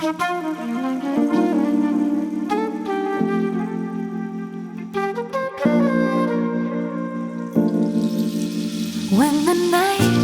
When the night